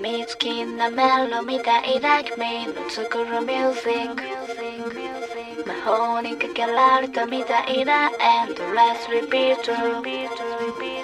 Mitskin na mello mitä ei näkmiin, mut sukuru music. Mä hoonin kaikkia laadita mitä ei näen, to let's repeat, to repeat, to repeat.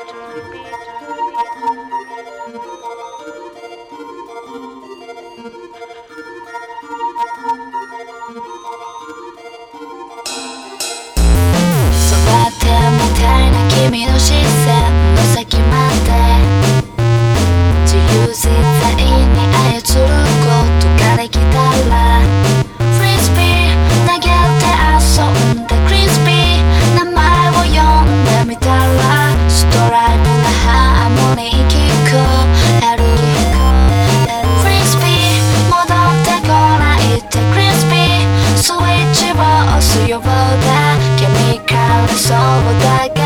ようなケミカルそうだが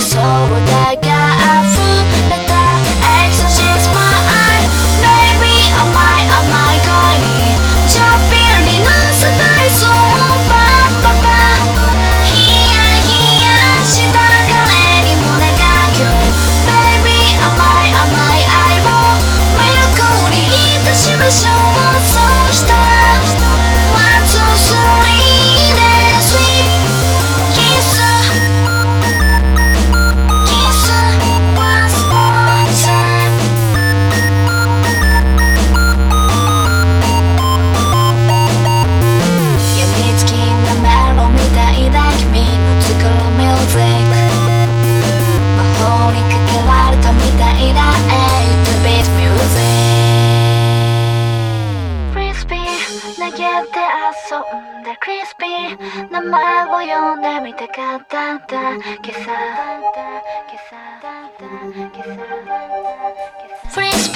so that 名前を呼んでみたかったんだ。今朝今朝今朝今朝